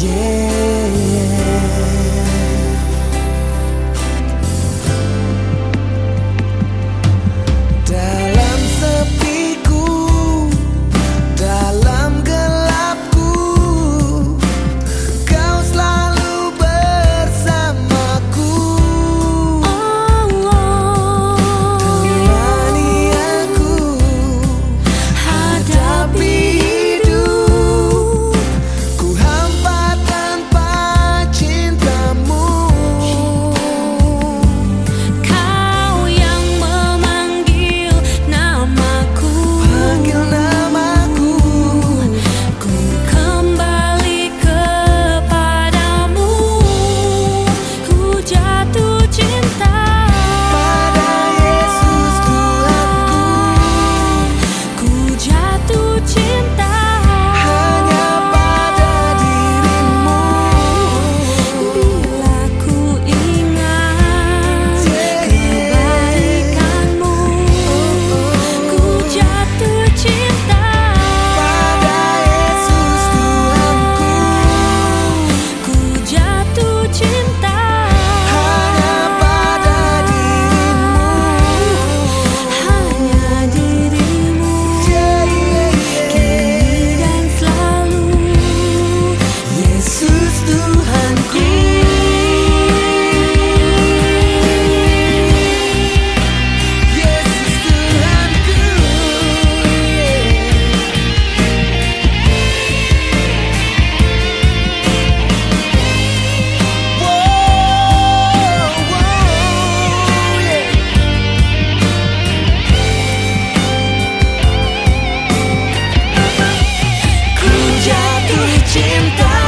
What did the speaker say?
Yeah. cinta